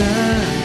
sun